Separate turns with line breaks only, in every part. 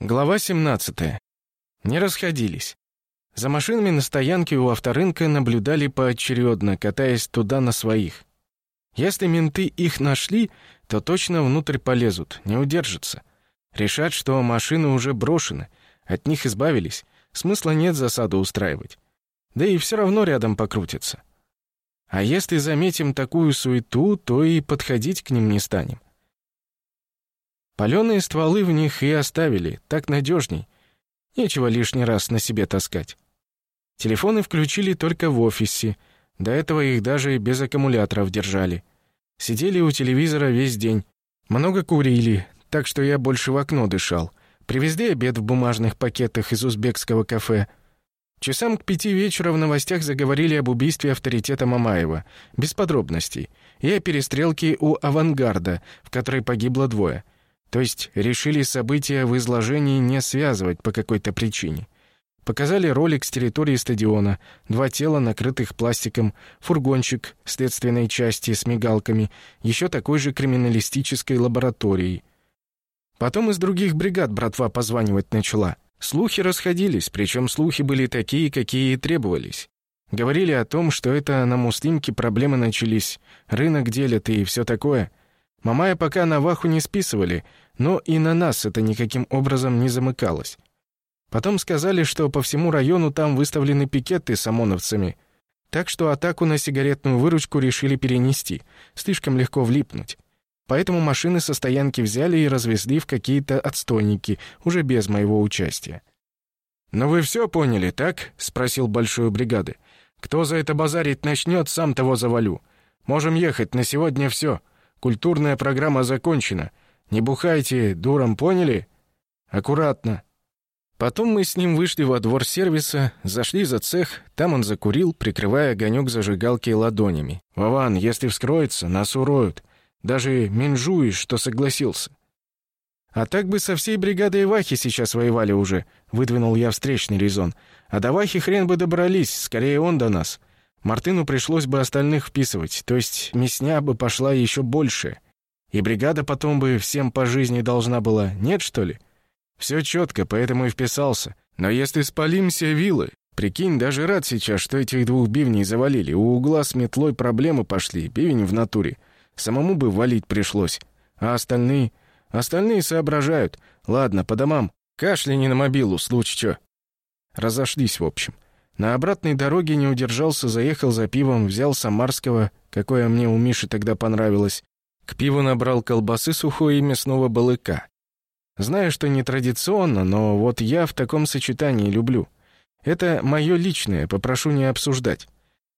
Глава 17. Не расходились. За машинами на стоянке у авторынка наблюдали поочередно, катаясь туда на своих. Если менты их нашли, то точно внутрь полезут, не удержатся. Решат, что машины уже брошены, от них избавились, смысла нет засаду устраивать. Да и все равно рядом покрутятся. А если заметим такую суету, то и подходить к ним не станем. Паленые стволы в них и оставили, так надежней. Нечего лишний раз на себе таскать. Телефоны включили только в офисе. До этого их даже без аккумуляторов держали. Сидели у телевизора весь день. Много курили, так что я больше в окно дышал. Привезли обед в бумажных пакетах из узбекского кафе. Часам к пяти вечера в новостях заговорили об убийстве авторитета Мамаева. Без подробностей. И о перестрелке у «Авангарда», в которой погибло двое — то есть решили события в изложении не связывать по какой-то причине. Показали ролик с территории стадиона, два тела, накрытых пластиком, фургончик следственной части с мигалками, еще такой же криминалистической лабораторией. Потом из других бригад братва позванивать начала. Слухи расходились, причем слухи были такие, какие и требовались. Говорили о том, что это на Муслимке проблемы начались, рынок делят и все такое — Мамая пока на Ваху не списывали, но и на нас это никаким образом не замыкалось. Потом сказали, что по всему району там выставлены пикеты с ОМОНовцами, так что атаку на сигаретную выручку решили перенести, слишком легко влипнуть. Поэтому машины со стоянки взяли и развезли в какие-то отстойники, уже без моего участия. «Но вы все поняли, так?» — спросил большую бригады. «Кто за это базарить начнет, сам того завалю. Можем ехать, на сегодня все. Культурная программа закончена. Не бухайте, дуром, поняли? Аккуратно. Потом мы с ним вышли во двор сервиса, зашли за цех, там он закурил, прикрывая огонек зажигалки ладонями. «Вован, если вскроется, нас уроют. Даже Минжуи, что согласился». «А так бы со всей бригадой Вахи сейчас воевали уже», — выдвинул я встречный резон. «А до Вахи хрен бы добрались, скорее он до нас. Мартыну пришлось бы остальных вписывать, то есть мясня бы пошла еще больше. И бригада потом бы всем по жизни должна была, нет, что ли? Все четко, поэтому и вписался. Но если спалимся вилы, прикинь, даже рад сейчас, что этих двух бивней завалили. У угла с метлой проблемы пошли, бивень в натуре. Самому бы валить пришлось. А остальные? Остальные соображают. Ладно, по домам. Кашляни на мобилу, случай чё. Разошлись, в общем. На обратной дороге не удержался, заехал за пивом, взял самарского, какое мне у Миши тогда понравилось. К пиву набрал колбасы сухой и мясного балыка. Знаю, что не традиционно, но вот я в таком сочетании люблю. Это мое личное, попрошу не обсуждать.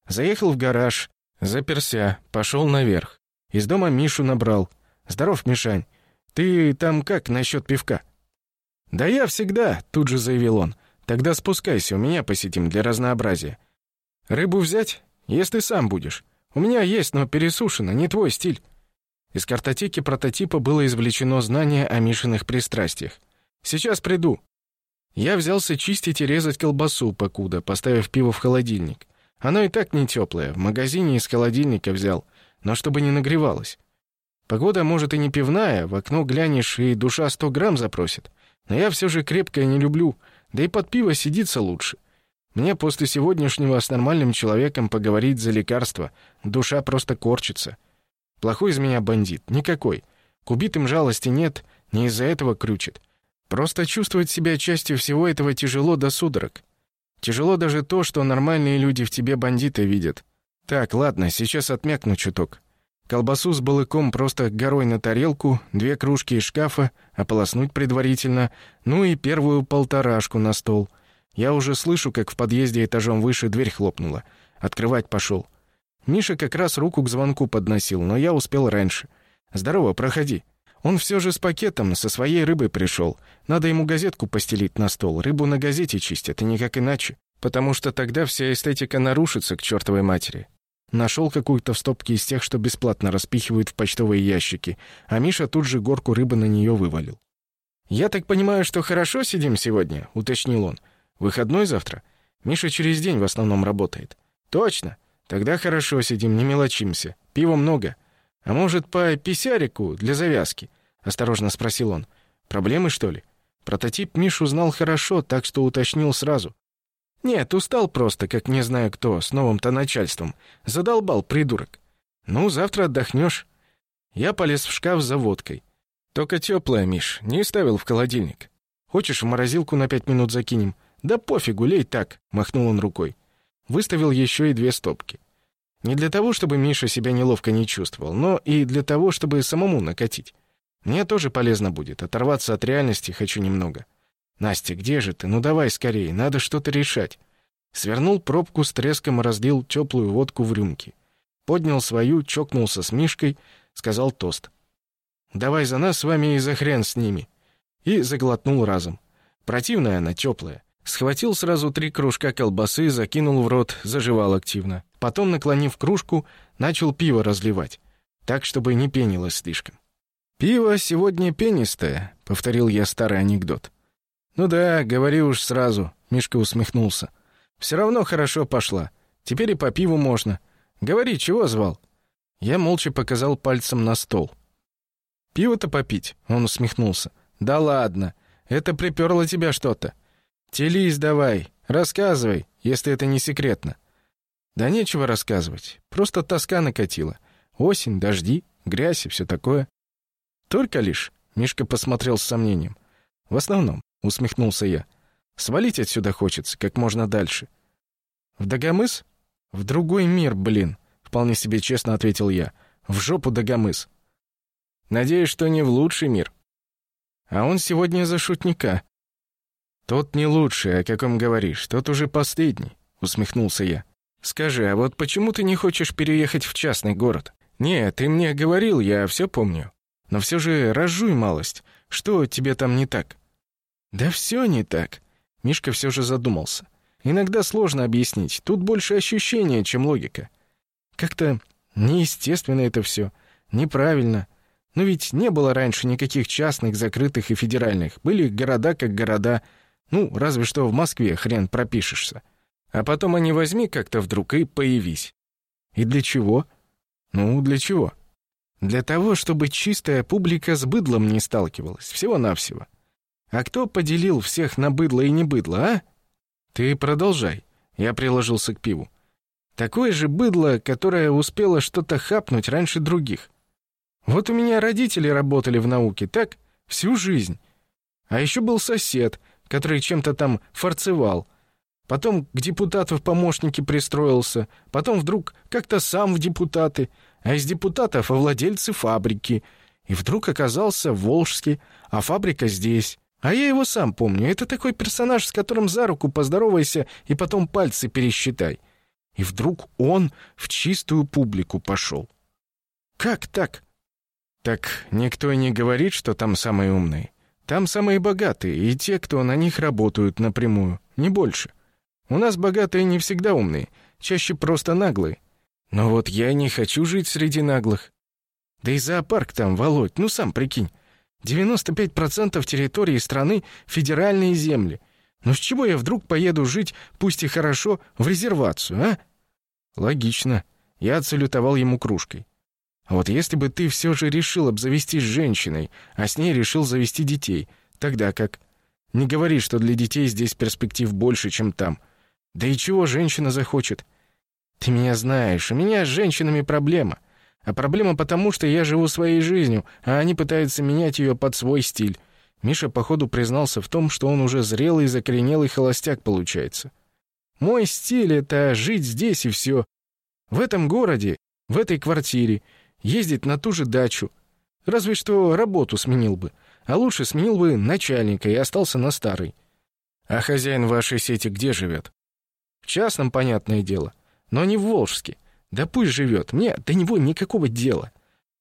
Заехал в гараж, заперся, пошел наверх. Из дома Мишу набрал. «Здоров, Мишань. Ты там как насчет пивка?» «Да я всегда», — тут же заявил он. Тогда спускайся, у меня посетим для разнообразия. Рыбу взять? Если сам будешь. У меня есть, но пересушено, не твой стиль. Из картотеки прототипа было извлечено знание о Мишиных пристрастиях. Сейчас приду. Я взялся чистить и резать колбасу, покуда, поставив пиво в холодильник. Оно и так не теплое, в магазине из холодильника взял, но чтобы не нагревалось. Погода, может, и не пивная, в окно глянешь, и душа сто грамм запросит. Но я все же крепкое не люблю, да и под пиво сидится лучше. Мне после сегодняшнего с нормальным человеком поговорить за лекарство. Душа просто корчится. Плохой из меня бандит. Никакой. К убитым жалости нет, не из-за этого крючит. Просто чувствовать себя частью всего этого тяжело до судорог. Тяжело даже то, что нормальные люди в тебе бандита видят. Так, ладно, сейчас отмякну чуток. Колбасу с балыком просто горой на тарелку, две кружки из шкафа, ополоснуть предварительно, ну и первую полторашку на стол. Я уже слышу, как в подъезде этажом выше дверь хлопнула. Открывать пошел. Миша как раз руку к звонку подносил, но я успел раньше. «Здорово, проходи». Он все же с пакетом, со своей рыбой пришел. Надо ему газетку постелить на стол. Рыбу на газете чистят, и никак иначе. Потому что тогда вся эстетика нарушится к чертовой матери. Нашел какую-то в стопке из тех, что бесплатно распихивают в почтовые ящики, а Миша тут же горку рыбы на нее вывалил. «Я так понимаю, что хорошо сидим сегодня?» — уточнил он. «Выходной завтра? Миша через день в основном работает». «Точно. Тогда хорошо сидим, не мелочимся. Пива много. А может, по писярику для завязки?» — осторожно спросил он. «Проблемы, что ли?» Прототип Мишу знал хорошо, так что уточнил сразу. «Нет, устал просто, как не знаю кто, с новым-то начальством. Задолбал, придурок. Ну, завтра отдохнешь». Я полез в шкаф за водкой. «Только теплая, Миш, не ставил в холодильник. Хочешь, в морозилку на пять минут закинем?» «Да пофигу, лей так», — махнул он рукой. Выставил еще и две стопки. Не для того, чтобы Миша себя неловко не чувствовал, но и для того, чтобы самому накатить. Мне тоже полезно будет, оторваться от реальности хочу немного. Настя, где же ты? Ну давай скорее, надо что-то решать. Свернул пробку с треском и разлил теплую водку в рюмки. Поднял свою, чокнулся с Мишкой, сказал тост. «Давай за нас с вами и за хрен с ними». И заглотнул разом. Противная она, теплая. Схватил сразу три кружка колбасы, закинул в рот, заживал активно. Потом, наклонив кружку, начал пиво разливать, так, чтобы не пенилось слишком. «Пиво сегодня пенистое», — повторил я старый анекдот. «Ну да, говори уж сразу», — Мишка усмехнулся. «Все равно хорошо пошла. Теперь и по пиву можно. Говори, чего звал?» Я молча показал пальцем на стол. «Пиво-то попить?» — он усмехнулся. «Да ладно, это приперло тебя что-то. Телись давай, рассказывай, если это не секретно». «Да нечего рассказывать, просто тоска накатила. Осень, дожди, грязь и все такое». «Только лишь?» — Мишка посмотрел с сомнением. «В основном», — усмехнулся я. «Свалить отсюда хочется, как можно дальше». «В Дагомыс?» «В другой мир, блин», — вполне себе честно ответил я. «В жопу Дагомыс». «Надеюсь, что не в лучший мир». «А он сегодня за шутника». «Тот не лучший, о каком говоришь, тот уже последний», — усмехнулся я. «Скажи, а вот почему ты не хочешь переехать в частный город?» «Не, ты мне говорил, я все помню. Но все же разжуй малость. Что тебе там не так?» «Да все не так». Мишка все же задумался. «Иногда сложно объяснить. Тут больше ощущения, чем логика. Как-то неестественно это все. Неправильно. Но ведь не было раньше никаких частных, закрытых и федеральных. Были города как города. Ну, разве что в Москве хрен пропишешься. А потом они возьми как-то вдруг и появись. И для чего? Ну, для чего? Для того, чтобы чистая публика с быдлом не сталкивалась, всего-навсего. А кто поделил всех на быдло и не быдло, а? Ты продолжай. Я приложился к пиву. Такое же быдло, которое успело что-то хапнуть раньше других. Вот у меня родители работали в науке, так? Всю жизнь. А еще был сосед, который чем-то там фарцевал. Потом к депутату в помощники пристроился. Потом вдруг как-то сам в депутаты — а из депутатов — владельцы фабрики. И вдруг оказался в Волжске, а фабрика здесь. А я его сам помню. Это такой персонаж, с которым за руку поздоровайся и потом пальцы пересчитай. И вдруг он в чистую публику пошел. Как так? Так никто и не говорит, что там самые умные. Там самые богатые и те, кто на них работают напрямую, не больше. У нас богатые не всегда умные, чаще просто наглые. Но вот я не хочу жить среди наглых. Да и зоопарк там, Володь, ну сам прикинь. 95% территории страны — федеральные земли. Но с чего я вдруг поеду жить, пусть и хорошо, в резервацию, а? Логично. Я отсалютовал ему кружкой. А вот если бы ты все же решил обзавестись женщиной, а с ней решил завести детей, тогда как? Не говори, что для детей здесь перспектив больше, чем там. Да и чего женщина захочет? Ты меня знаешь, у меня с женщинами проблема. А проблема потому, что я живу своей жизнью, а они пытаются менять ее под свой стиль. Миша, походу, признался в том, что он уже зрелый, закоренелый холостяк получается. Мой стиль — это жить здесь и все. В этом городе, в этой квартире, ездить на ту же дачу. Разве что работу сменил бы. А лучше сменил бы начальника и остался на старой. А хозяин вашей сети где живет? В частном, понятное дело. Но не в Волжске. Да пусть живет. Мне до него никакого дела.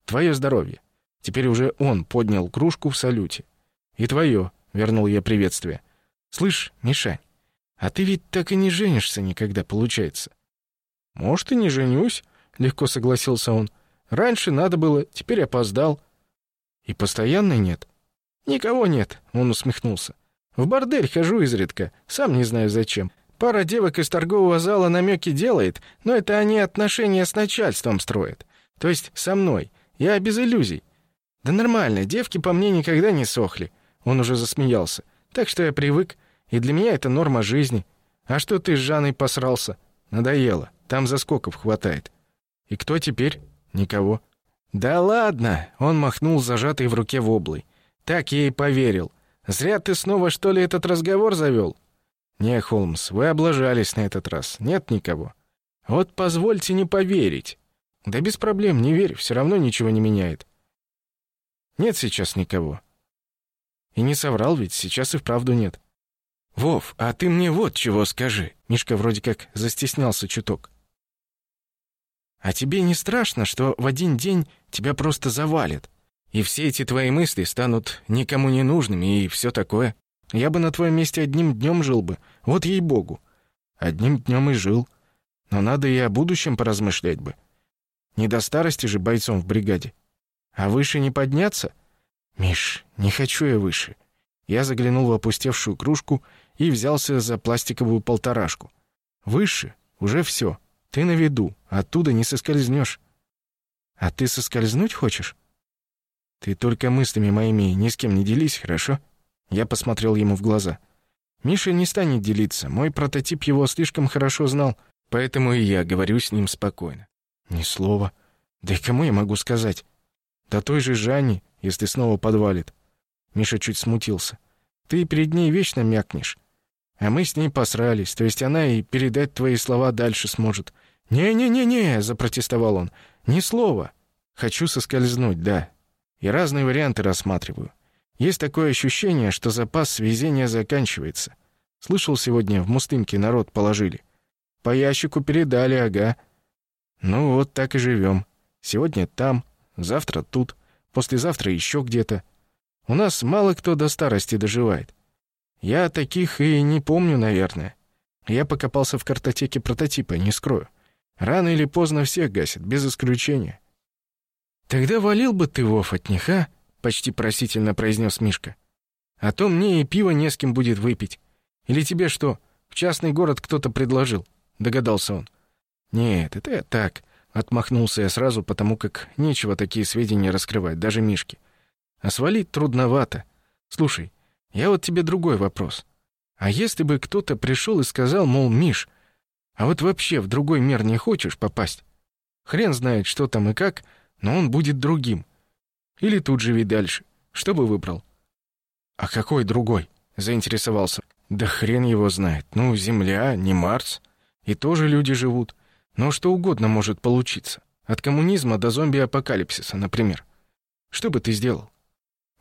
Твое здоровье. Теперь уже он поднял кружку в салюте. И твое, вернул я приветствие. Слышь, Мишань, а ты ведь так и не женишься никогда, получается. Может, и не женюсь, легко согласился он. Раньше надо было, теперь опоздал. И постоянно нет? Никого нет, он усмехнулся. В бордель хожу изредка, сам не знаю зачем. Пара девок из торгового зала намеки делает, но это они отношения с начальством строят. То есть со мной. Я без иллюзий. Да нормально, девки по мне никогда не сохли. Он уже засмеялся. Так что я привык, и для меня это норма жизни. А что ты с Жанной посрался? Надоело. Там заскоков хватает. И кто теперь? Никого. Да ладно, он махнул зажатой в руке воблой. Так я и поверил. Зря ты снова что ли этот разговор завел? Не, Холмс, вы облажались на этот раз. Нет никого. Вот позвольте не поверить. Да без проблем, не верь, все равно ничего не меняет. Нет сейчас никого. И не соврал ведь, сейчас и вправду нет. Вов, а ты мне вот чего скажи. Мишка вроде как застеснялся чуток. А тебе не страшно, что в один день тебя просто завалит, и все эти твои мысли станут никому не нужными и все такое? Я бы на твоем месте одним днем жил бы, вот ей-богу. Одним днем и жил. Но надо и о будущем поразмышлять бы. Не до старости же бойцом в бригаде. А выше не подняться? Миш, не хочу я выше. Я заглянул в опустевшую кружку и взялся за пластиковую полторашку. Выше уже все. Ты на виду, оттуда не соскользнешь. А ты соскользнуть хочешь? Ты только мыслями моими ни с кем не делись, хорошо? Я посмотрел ему в глаза. Миша не станет делиться. Мой прототип его слишком хорошо знал, поэтому и я говорю с ним спокойно. Ни слова. Да и кому я могу сказать? Да той же Жанне, если снова подвалит. Миша чуть смутился. Ты перед ней вечно мякнешь. А мы с ней посрались, то есть она и передать твои слова дальше сможет. «Не-не-не-не», — запротестовал он, — «ни слова. Хочу соскользнуть, да. И разные варианты рассматриваю. Есть такое ощущение, что запас везения заканчивается. Слышал, сегодня в Мустымке народ положили. По ящику передали, ага. Ну вот так и живем. Сегодня там, завтра тут, послезавтра еще где-то. У нас мало кто до старости доживает. Я таких и не помню, наверное. Я покопался в картотеке прототипа, не скрою. Рано или поздно всех гасят, без исключения. «Тогда валил бы ты, Вов, от них, а?» — почти просительно произнес Мишка. «А то мне и пиво не с кем будет выпить. Или тебе что, в частный город кто-то предложил?» — догадался он. «Нет, это я так», — отмахнулся я сразу, потому как нечего такие сведения раскрывать, даже Мишке. «А свалить трудновато. Слушай, я вот тебе другой вопрос. А если бы кто-то пришел и сказал, мол, Миш, а вот вообще в другой мир не хочешь попасть? Хрен знает, что там и как, но он будет другим. Или тут живи дальше. Что бы выбрал? А какой другой? Заинтересовался. Да хрен его знает. Ну, Земля, не Марс. И тоже люди живут. Но что угодно может получиться. От коммунизма до зомби-апокалипсиса, например. Что бы ты сделал?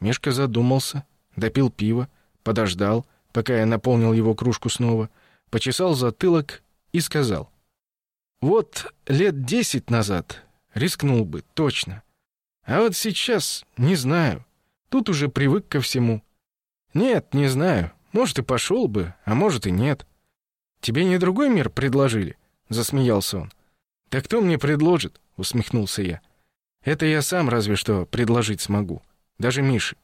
Мишка задумался, допил пиво, подождал, пока я наполнил его кружку снова, почесал затылок и сказал. «Вот лет десять назад рискнул бы, точно. А вот сейчас не знаю. Тут уже привык ко всему. Нет, не знаю. Может, и пошел бы, а может, и нет. Тебе не другой мир предложили?» — засмеялся он. «Да кто мне предложит?» — усмехнулся я. «Это я сам разве что предложить смогу. Даже Мише.